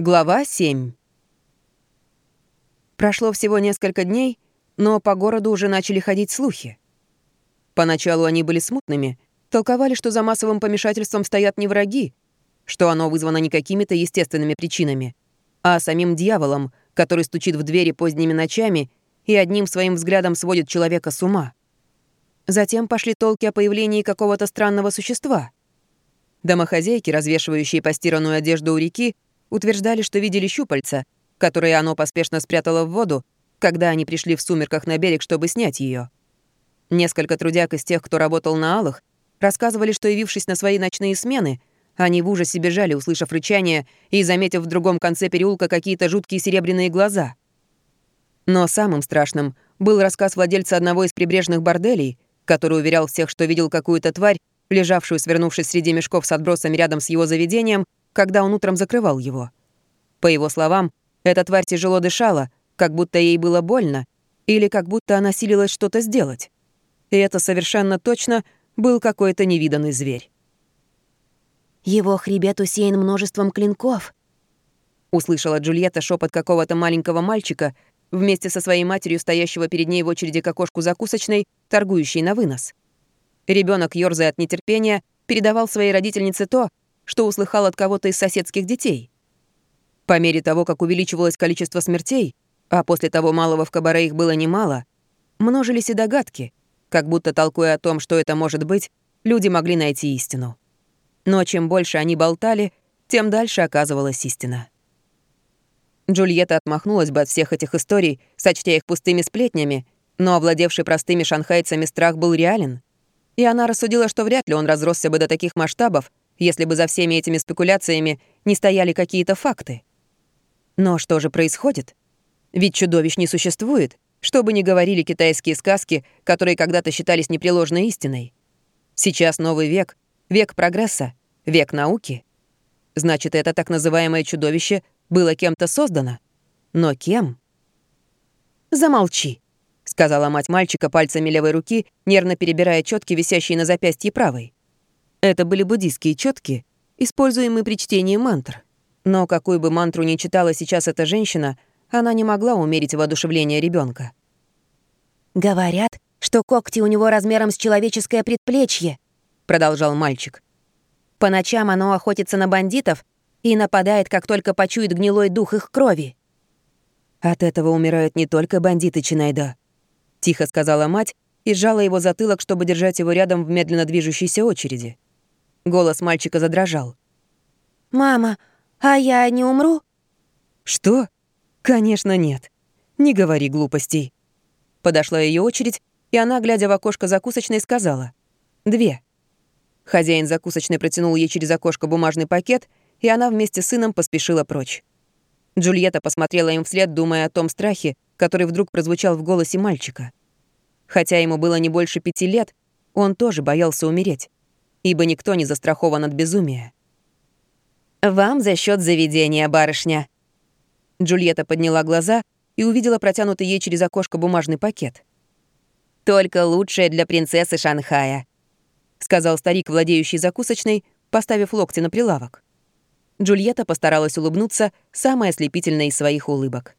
Глава 7 Прошло всего несколько дней, но по городу уже начали ходить слухи. Поначалу они были смутными, толковали, что за массовым помешательством стоят не враги, что оно вызвано не какими-то естественными причинами, а самим дьяволом, который стучит в двери поздними ночами и одним своим взглядом сводит человека с ума. Затем пошли толки о появлении какого-то странного существа. Домохозяйки, развешивающие постиранную одежду у реки, утверждали, что видели щупальца, которые оно поспешно спрятало в воду, когда они пришли в сумерках на берег, чтобы снять ее. Несколько трудяг из тех, кто работал на алых, рассказывали, что, явившись на свои ночные смены, они в ужасе бежали, услышав рычание и заметив в другом конце переулка какие-то жуткие серебряные глаза. Но самым страшным был рассказ владельца одного из прибрежных борделей, который уверял всех, что видел какую-то тварь, лежавшую, свернувшись среди мешков с отбросами рядом с его заведением, когда он утром закрывал его. По его словам, эта тварь тяжело дышала, как будто ей было больно, или как будто она силилась что-то сделать. И это совершенно точно был какой-то невиданный зверь. «Его хребет усеян множеством клинков», — услышала Джульетта шепот какого-то маленького мальчика вместе со своей матерью, стоящего перед ней в очереди к окошку закусочной, торгующей на вынос. Ребенок, ёрзая от нетерпения, передавал своей родительнице то, что услыхал от кого-то из соседских детей. По мере того, как увеличивалось количество смертей, а после того малого в кабаре их было немало, множились и догадки, как будто толкуя о том, что это может быть, люди могли найти истину. Но чем больше они болтали, тем дальше оказывалась истина. Джульетта отмахнулась бы от всех этих историй, сочтя их пустыми сплетнями, но овладевший простыми шанхайцами страх был реален. И она рассудила, что вряд ли он разросся бы до таких масштабов, если бы за всеми этими спекуляциями не стояли какие-то факты. Но что же происходит? Ведь чудовищ не существует, что бы ни говорили китайские сказки, которые когда-то считались непреложной истиной. Сейчас новый век, век прогресса, век науки. Значит, это так называемое чудовище было кем-то создано. Но кем? «Замолчи», — сказала мать мальчика пальцами левой руки, нервно перебирая четки, висящие на запястье правой. Это были буддийские четки, используемые при чтении мантр. Но какую бы мантру ни читала сейчас эта женщина, она не могла умерить воодушевление ребенка. «Говорят, что когти у него размером с человеческое предплечье», — продолжал мальчик. «По ночам оно охотится на бандитов и нападает, как только почует гнилой дух их крови». «От этого умирают не только бандиты Чинайда», — тихо сказала мать и сжала его затылок, чтобы держать его рядом в медленно движущейся очереди. Голос мальчика задрожал. «Мама, а я не умру?» «Что? Конечно, нет. Не говори глупостей». Подошла ее очередь, и она, глядя в окошко закусочной, сказала. «Две». Хозяин закусочной протянул ей через окошко бумажный пакет, и она вместе с сыном поспешила прочь. Джульетта посмотрела им вслед, думая о том страхе, который вдруг прозвучал в голосе мальчика. Хотя ему было не больше пяти лет, он тоже боялся умереть ибо никто не застрахован от безумия. «Вам за счет заведения, барышня». Джульетта подняла глаза и увидела протянутый ей через окошко бумажный пакет. «Только лучшее для принцессы Шанхая», — сказал старик, владеющий закусочной, поставив локти на прилавок. Джульетта постаралась улыбнуться, самой ослепительной из своих улыбок.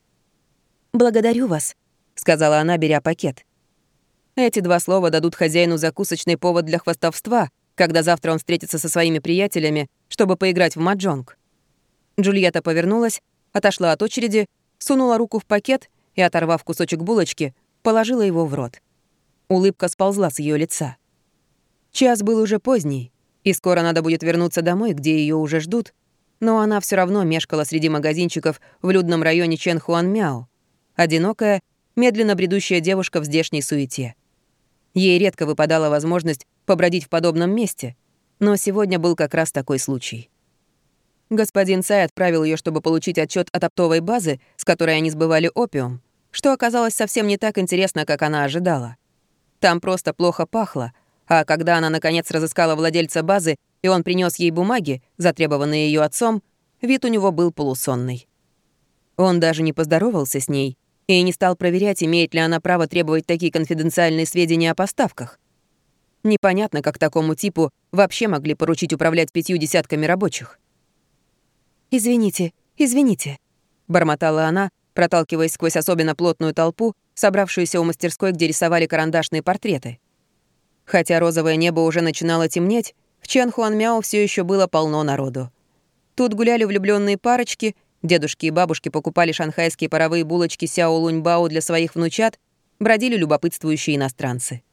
«Благодарю вас», — сказала она, беря пакет. Эти два слова дадут хозяину закусочный повод для хвастовства, когда завтра он встретится со своими приятелями, чтобы поиграть в маджонг. Джульетта повернулась, отошла от очереди, сунула руку в пакет и, оторвав кусочек булочки, положила его в рот. Улыбка сползла с ее лица. Час был уже поздний, и скоро надо будет вернуться домой, где ее уже ждут, но она все равно мешкала среди магазинчиков в людном районе Ченхуанмяо. Одинокая, медленно бредущая девушка в здешней суете. Ей редко выпадала возможность побродить в подобном месте, но сегодня был как раз такой случай. Господин Цай отправил ее, чтобы получить отчет от оптовой базы, с которой они сбывали опиум, что оказалось совсем не так интересно, как она ожидала. Там просто плохо пахло, а когда она наконец разыскала владельца базы, и он принес ей бумаги, затребованные ее отцом, вид у него был полусонный. Он даже не поздоровался с ней и не стал проверять, имеет ли она право требовать такие конфиденциальные сведения о поставках. Непонятно, как такому типу вообще могли поручить управлять пятью десятками рабочих. «Извините, извините», — бормотала она, проталкиваясь сквозь особенно плотную толпу, собравшуюся у мастерской, где рисовали карандашные портреты. Хотя розовое небо уже начинало темнеть, в Чан Хуанмяо все еще было полно народу. Тут гуляли влюбленные парочки, дедушки и бабушки покупали шанхайские паровые булочки Сяо Луньбао для своих внучат, бродили любопытствующие иностранцы.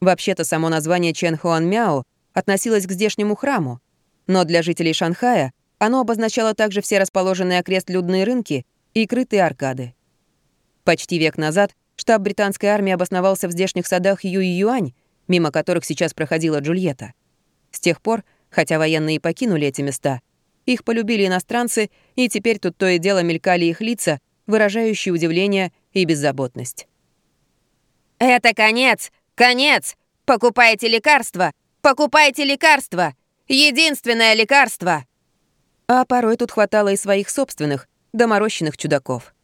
Вообще-то само название Чен Хуанмяо относилось к здешнему храму, но для жителей Шанхая оно обозначало также все расположенные окрест людные рынки и крытые аркады. Почти век назад штаб британской армии обосновался в здешних садах Юй-Юань, мимо которых сейчас проходила Джульетта. С тех пор, хотя военные покинули эти места, их полюбили иностранцы, и теперь тут то и дело мелькали их лица, выражающие удивление и беззаботность. «Это конец! Конец! Покупайте лекарства! Покупайте лекарства! Единственное лекарство!» А порой тут хватало и своих собственных, доморощенных чудаков.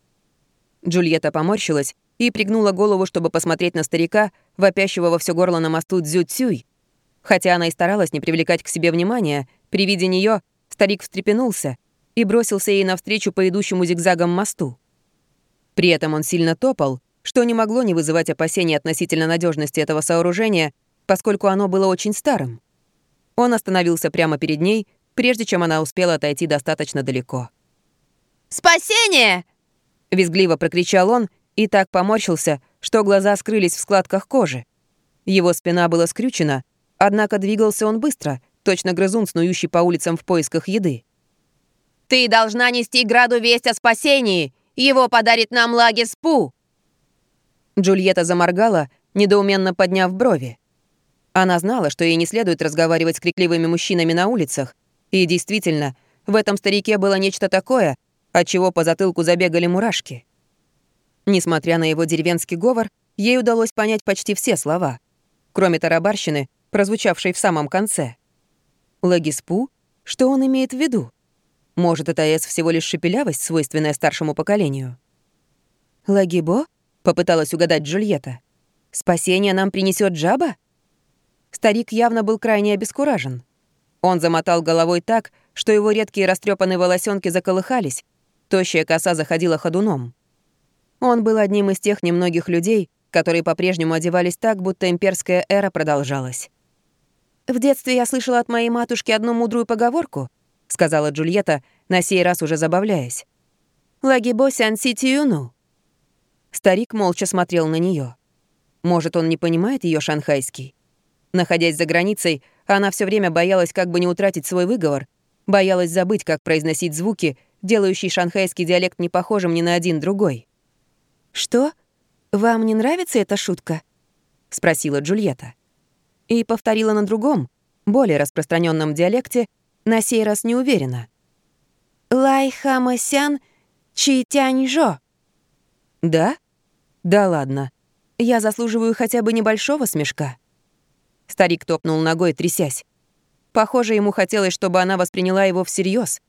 Джульетта поморщилась и пригнула голову, чтобы посмотреть на старика, вопящего во все горло на мосту Дзю Цюй. Хотя она и старалась не привлекать к себе внимания, при виде нее старик встрепенулся и бросился ей навстречу по идущему зигзагам мосту. При этом он сильно топал, что не могло не вызывать опасений относительно надежности этого сооружения, поскольку оно было очень старым. Он остановился прямо перед ней, прежде чем она успела отойти достаточно далеко. «Спасение!» — визгливо прокричал он и так поморщился, что глаза скрылись в складках кожи. Его спина была скрючена, однако двигался он быстро, точно грызун, снующий по улицам в поисках еды. «Ты должна нести Граду весть о спасении! Его подарит нам Лаги Спу!» Джульетта заморгала, недоуменно подняв брови. Она знала, что ей не следует разговаривать с крикливыми мужчинами на улицах. И действительно, в этом старике было нечто такое, от чего по затылку забегали мурашки. Несмотря на его деревенский говор, ей удалось понять почти все слова, кроме тарабарщины, прозвучавшей в самом конце. Лагиспу? Что он имеет в виду? Может, это Эс всего лишь шепелявость, свойственная старшему поколению? «Лагибо?» — попыталась угадать Джульетта. «Спасение нам принесет жаба?» Старик явно был крайне обескуражен. Он замотал головой так, что его редкие растрепанные волосенки заколыхались, тощая коса заходила ходуном. Он был одним из тех немногих людей, которые по-прежнему одевались так, будто имперская эра продолжалась. «В детстве я слышала от моей матушки одну мудрую поговорку», — сказала Джульетта, на сей раз уже забавляясь. «Лагибо сян си тиюну». Старик молча смотрел на нее. Может, он не понимает ее шанхайский? Находясь за границей, она все время боялась как бы не утратить свой выговор, боялась забыть, как произносить звуки, делающие шанхайский диалект не похожим ни на один другой. «Что? Вам не нравится эта шутка?» — спросила Джульетта. И повторила на другом, более распространенном диалекте, на сей раз не уверена. «Лай хамасян чи тяньжо». «Да? Да ладно. Я заслуживаю хотя бы небольшого смешка». Старик топнул ногой, трясясь. Похоже, ему хотелось, чтобы она восприняла его всерьез.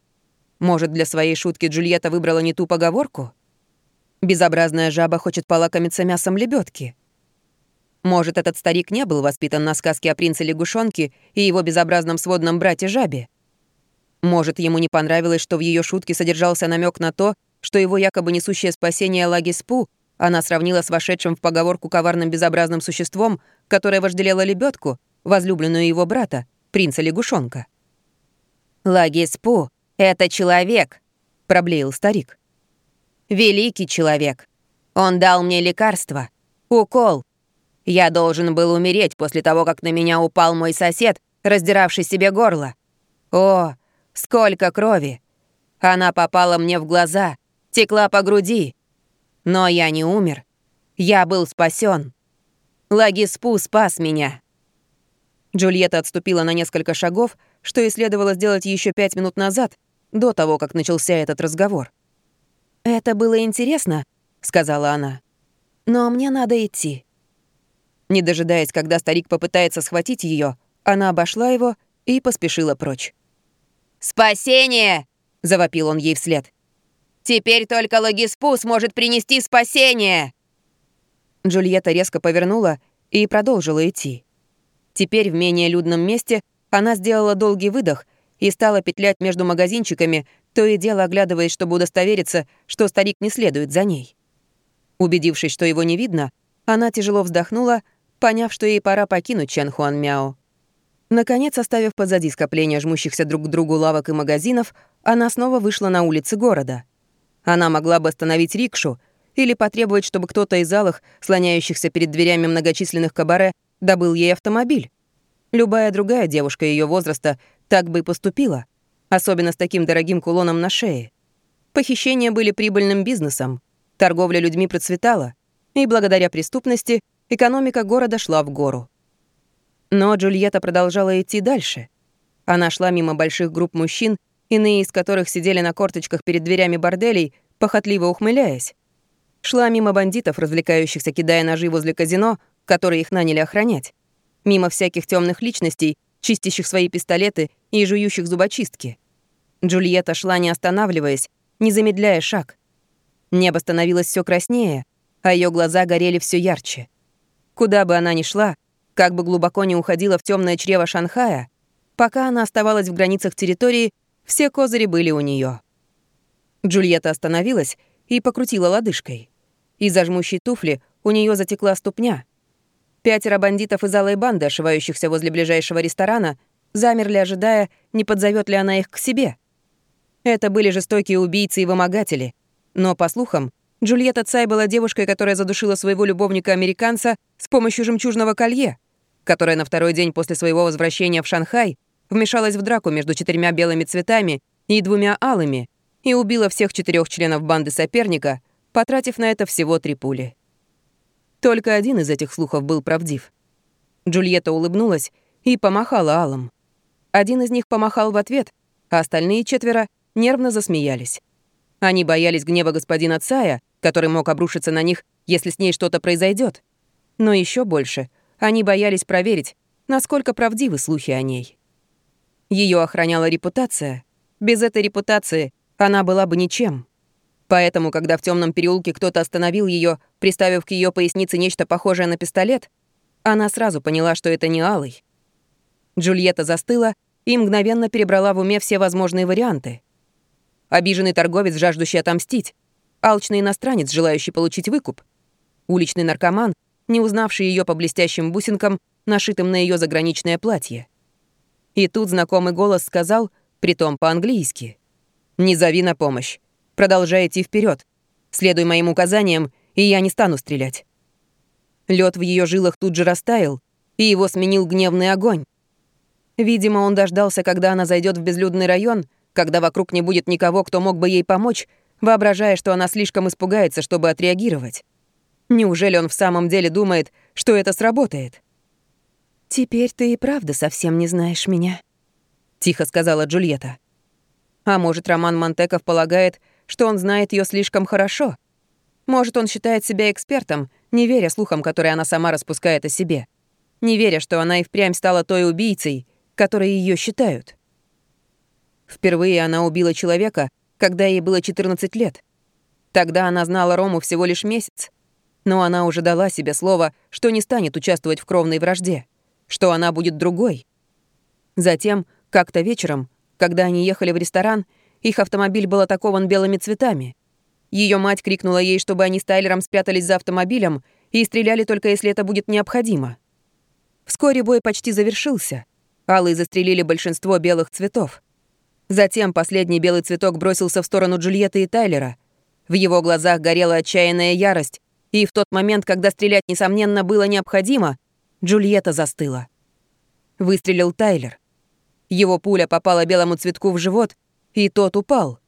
Может, для своей шутки Джульетта выбрала не ту поговорку? Безобразная жаба хочет полакомиться мясом лебедки. Может, этот старик не был воспитан на сказке о принце лягушонке и его безобразном сводном брате жабе. Может, ему не понравилось, что в ее шутке содержался намек на то, что его якобы несущее спасение Лагиспу она сравнила с вошедшим в поговорку коварным безобразным существом, которое вожделело лебедку, возлюбленную его брата, принца-лягушонка. «Лагиспу — это человек», — проблеял старик. «Великий человек. Он дал мне лекарство, укол. Я должен был умереть после того, как на меня упал мой сосед, раздиравший себе горло. О, сколько крови! Она попала мне в глаза, текла по груди. Но я не умер. Я был спасен. Лагиспу спас меня. Джульетта отступила на несколько шагов, что и следовало сделать еще пять минут назад, до того, как начался этот разговор. «Это было интересно», — сказала она. «Но мне надо идти». Не дожидаясь, когда старик попытается схватить ее, она обошла его и поспешила прочь. «Спасение!» — завопил он ей вслед. «Теперь только Лагиспу сможет принести спасение!» Джульетта резко повернула и продолжила идти. Теперь в менее людном месте она сделала долгий выдох и стала петлять между магазинчиками, то и дело оглядываясь, чтобы удостовериться, что старик не следует за ней. Убедившись, что его не видно, она тяжело вздохнула, поняв, что ей пора покинуть Чан Хуан Мяо. Наконец, оставив позади скопления жмущихся друг к другу лавок и магазинов, она снова вышла на улицы города. Она могла бы остановить рикшу или потребовать, чтобы кто-то из залах, слоняющихся перед дверями многочисленных кабаре, добыл ей автомобиль. Любая другая девушка ее возраста так бы и поступила, особенно с таким дорогим кулоном на шее. Похищения были прибыльным бизнесом, торговля людьми процветала, и благодаря преступности экономика города шла в гору. Но Джульетта продолжала идти дальше. Она шла мимо больших групп мужчин, иные из которых сидели на корточках перед дверями борделей, похотливо ухмыляясь. Шла мимо бандитов, развлекающихся, кидая ножи возле казино, которые их наняли охранять. Мимо всяких темных личностей, чистящих свои пистолеты и жующих зубочистки. Джульетта шла, не останавливаясь, не замедляя шаг. Небо становилось все краснее, а ее глаза горели все ярче. Куда бы она ни шла, как бы глубоко ни уходила в темное чрево Шанхая, пока она оставалась в границах территории, все козыри были у нее. Джульетта остановилась и покрутила лодыжкой. Из-за жмущей туфли у нее затекла ступня. Пятеро бандитов из алой банды, ошивающихся возле ближайшего ресторана, замерли, ожидая, не подзовет ли она их к себе. Это были жестокие убийцы и вымогатели. Но, по слухам, Джульетта Цай была девушкой, которая задушила своего любовника-американца с помощью жемчужного колье, которая на второй день после своего возвращения в Шанхай вмешалась в драку между четырьмя белыми цветами и двумя алыми и убила всех четырех членов банды соперника, потратив на это всего три пули. Только один из этих слухов был правдив. Джульетта улыбнулась и помахала алым. Один из них помахал в ответ, а остальные четверо нервно засмеялись. Они боялись гнева господина Цая, который мог обрушиться на них, если с ней что-то произойдет. Но еще больше они боялись проверить, насколько правдивы слухи о ней. Ее охраняла репутация. Без этой репутации она была бы ничем. Поэтому, когда в темном переулке кто-то остановил ее, приставив к ее пояснице нечто похожее на пистолет, она сразу поняла, что это не Алый. Джульетта застыла и мгновенно перебрала в уме все возможные варианты. Обиженный торговец, жаждущий отомстить. Алчный иностранец, желающий получить выкуп. Уличный наркоман, не узнавший ее по блестящим бусинкам, нашитым на ее заграничное платье. И тут знакомый голос сказал, притом по-английски. «Не зови на помощь. Продолжай идти вперед. Следуй моим указаниям, и я не стану стрелять». Лед в ее жилах тут же растаял, и его сменил гневный огонь. Видимо, он дождался, когда она зайдет в безлюдный район, когда вокруг не будет никого, кто мог бы ей помочь, воображая, что она слишком испугается, чтобы отреагировать. Неужели он в самом деле думает, что это сработает? «Теперь ты и правда совсем не знаешь меня», — тихо сказала Джульетта. А может, Роман Монтеков полагает, что он знает ее слишком хорошо? Может, он считает себя экспертом, не веря слухам, которые она сама распускает о себе, не веря, что она и впрямь стала той убийцей, которой ее считают. Впервые она убила человека, когда ей было 14 лет. Тогда она знала Рому всего лишь месяц. Но она уже дала себе слово, что не станет участвовать в кровной вражде, что она будет другой. Затем, как-то вечером, когда они ехали в ресторан, их автомобиль был атакован белыми цветами. Ее мать крикнула ей, чтобы они с Тайлером спрятались за автомобилем и стреляли только если это будет необходимо. Вскоре бой почти завершился. Алые застрелили большинство белых цветов. Затем последний белый цветок бросился в сторону Джульетты и Тайлера. В его глазах горела отчаянная ярость, и в тот момент, когда стрелять, несомненно, было необходимо, Джульетта застыла. Выстрелил Тайлер. Его пуля попала белому цветку в живот, и тот упал.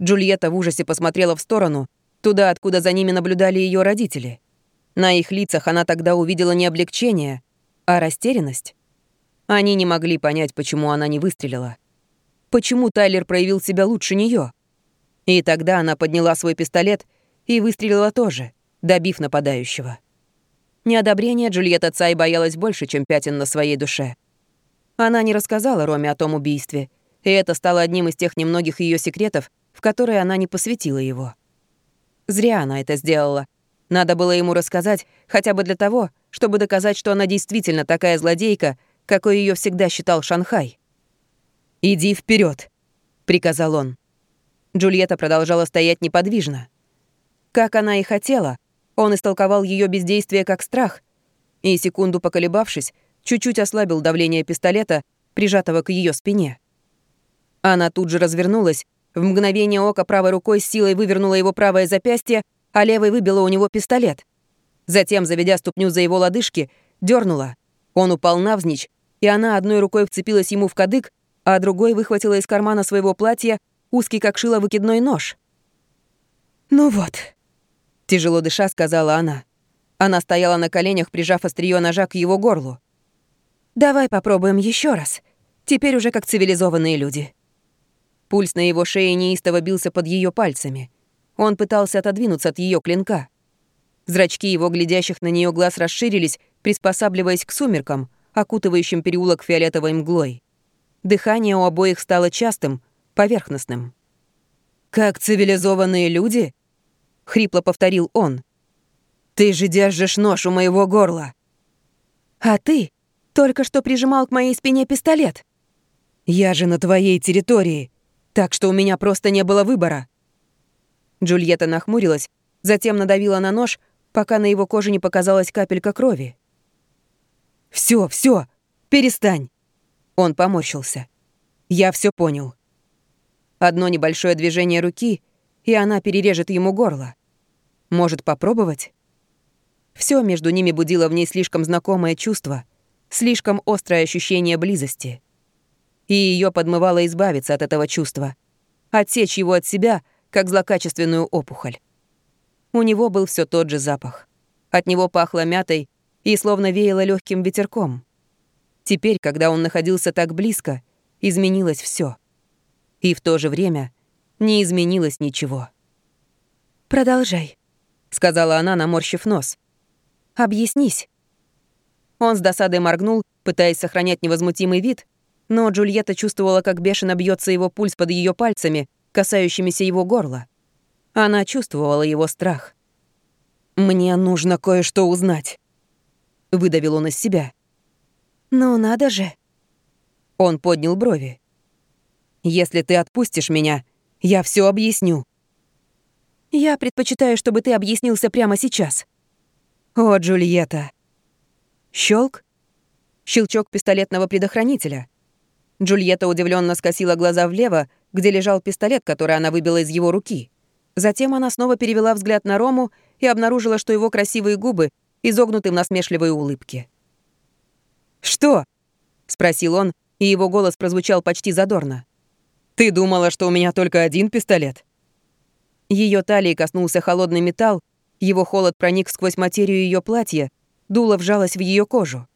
Джульетта в ужасе посмотрела в сторону, туда, откуда за ними наблюдали ее родители. На их лицах она тогда увидела не облегчение, а растерянность. Они не могли понять, почему она не выстрелила. Почему Тайлер проявил себя лучше нее? И тогда она подняла свой пистолет и выстрелила тоже, добив нападающего. Неодобрение Джульетта Цай боялась больше, чем пятен на своей душе. Она не рассказала Роме о том убийстве, и это стало одним из тех немногих ее секретов, в которые она не посвятила его. Зря она это сделала. Надо было ему рассказать хотя бы для того, чтобы доказать, что она действительно такая злодейка, какой ее всегда считал Шанхай. «Иди вперед, приказал он. Джульетта продолжала стоять неподвижно. Как она и хотела, он истолковал ее бездействие как страх и, секунду поколебавшись, чуть-чуть ослабил давление пистолета, прижатого к ее спине. Она тут же развернулась, в мгновение ока правой рукой с силой вывернула его правое запястье, а левой выбила у него пистолет. Затем, заведя ступню за его лодыжки, дернула. Он упал навзничь, и она одной рукой вцепилась ему в кадык, а другой выхватила из кармана своего платья узкий как шило выкидной нож. «Ну вот», — тяжело дыша сказала она. Она стояла на коленях, прижав острие ножа к его горлу. «Давай попробуем еще раз. Теперь уже как цивилизованные люди». Пульс на его шее неистово бился под ее пальцами. Он пытался отодвинуться от ее клинка. Зрачки его глядящих на нее глаз расширились, приспосабливаясь к сумеркам, окутывающим переулок фиолетовой мглой. Дыхание у обоих стало частым, поверхностным. «Как цивилизованные люди?» — хрипло повторил он. «Ты же держишь нож у моего горла!» «А ты только что прижимал к моей спине пистолет!» «Я же на твоей территории, так что у меня просто не было выбора!» Джульетта нахмурилась, затем надавила на нож, пока на его коже не показалась капелька крови. Все, все, перестань!» Он поморщился. «Я все понял». Одно небольшое движение руки, и она перережет ему горло. Может, попробовать? Все между ними будило в ней слишком знакомое чувство, слишком острое ощущение близости. И ее подмывало избавиться от этого чувства, отсечь его от себя, как злокачественную опухоль. У него был все тот же запах. От него пахло мятой и словно веяло легким ветерком. Теперь, когда он находился так близко, изменилось все. И в то же время не изменилось ничего. «Продолжай», — сказала она, наморщив нос. «Объяснись». Он с досадой моргнул, пытаясь сохранять невозмутимый вид, но Джульетта чувствовала, как бешено бьется его пульс под ее пальцами, касающимися его горла. Она чувствовала его страх. «Мне нужно кое-что узнать», — выдавил он из себя. «Ну, надо же». Он поднял брови. «Если ты отпустишь меня, я все объясню». «Я предпочитаю, чтобы ты объяснился прямо сейчас». «О, Джульетта». Щелк. Щелчок пистолетного предохранителя. Джульетта удивленно скосила глаза влево, где лежал пистолет, который она выбила из его руки. Затем она снова перевела взгляд на Рому и обнаружила, что его красивые губы изогнуты в насмешливой улыбке. «Что?» — спросил он, и его голос прозвучал почти задорно. «Ты думала, что у меня только один пистолет?» Ее талии коснулся холодный металл, его холод проник сквозь материю ее платья, дуло вжалось в ее кожу.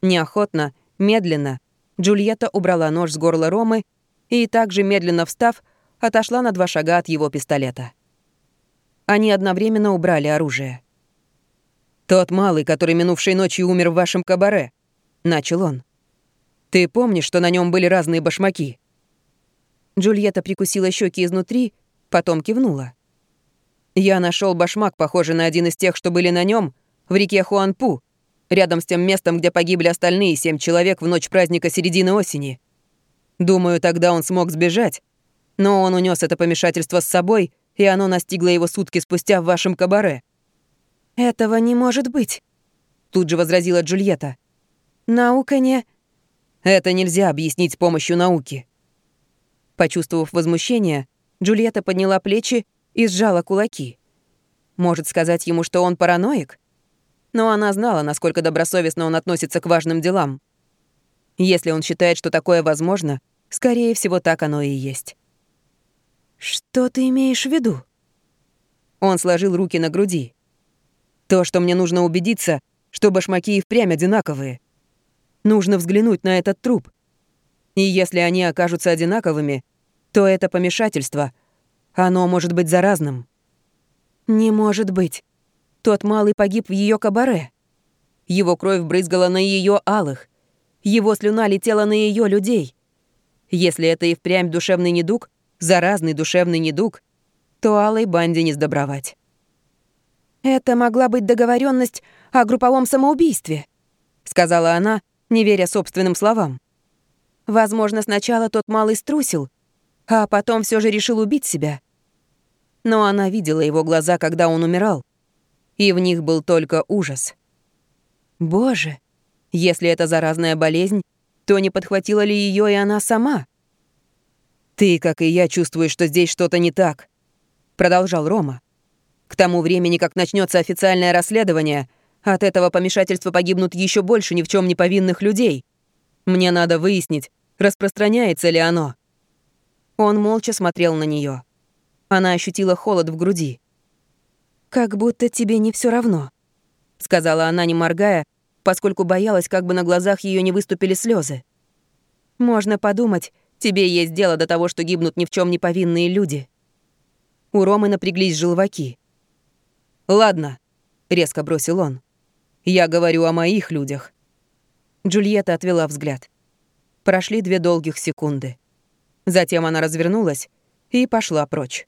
Неохотно, медленно, Джульетта убрала нож с горла Ромы и также медленно встав, отошла на два шага от его пистолета. Они одновременно убрали оружие. «Тот малый, который минувшей ночью умер в вашем кабаре», — начал он. «Ты помнишь, что на нем были разные башмаки?» Джульетта прикусила щеки изнутри, потом кивнула. «Я нашел башмак, похожий на один из тех, что были на нем, в реке Хуанпу, рядом с тем местом, где погибли остальные семь человек в ночь праздника середины осени. Думаю, тогда он смог сбежать, но он унес это помешательство с собой, и оно настигло его сутки спустя в вашем кабаре». «Этого не может быть», — тут же возразила Джульетта. «Наука не...» «Это нельзя объяснить с помощью науки». Почувствовав возмущение, Джульетта подняла плечи и сжала кулаки. Может сказать ему, что он параноик? Но она знала, насколько добросовестно он относится к важным делам. Если он считает, что такое возможно, скорее всего, так оно и есть. «Что ты имеешь в виду?» Он сложил руки на груди. «То, что мне нужно убедиться, что башмаки и впрямь одинаковые. Нужно взглянуть на этот труп. И если они окажутся одинаковыми, то это помешательство. Оно может быть заразным». «Не может быть. Тот малый погиб в ее кабаре. Его кровь брызгала на ее алых. Его слюна летела на ее людей. Если это и впрямь душевный недуг, заразный душевный недуг, то алой банде не сдобровать. «Это могла быть договоренность о групповом самоубийстве», — сказала она, не веря собственным словам. Возможно, сначала тот малый струсил, а потом все же решил убить себя. Но она видела его глаза, когда он умирал, и в них был только ужас. Боже, если это заразная болезнь, то не подхватила ли ее и она сама? «Ты, как и я, чувствуешь, что здесь что-то не так», — продолжал Рома. «К тому времени, как начнется официальное расследование, от этого помешательства погибнут еще больше ни в чем не повинных людей. Мне надо выяснить, распространяется ли оно». Он молча смотрел на нее. Она ощутила холод в груди. «Как будто тебе не все равно», — сказала она, не моргая, поскольку боялась, как бы на глазах ее не выступили слезы. «Можно подумать, тебе есть дело до того, что гибнут ни в чем не повинные люди». У Ромы напряглись желваки. «Ладно», — резко бросил он. «Я говорю о моих людях». Джульетта отвела взгляд. Прошли две долгих секунды. Затем она развернулась и пошла прочь.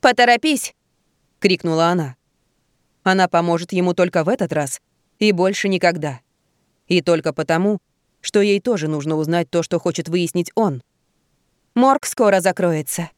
«Поторопись!» — крикнула она. Она поможет ему только в этот раз и больше никогда. И только потому, что ей тоже нужно узнать то, что хочет выяснить он. «Морг скоро закроется»,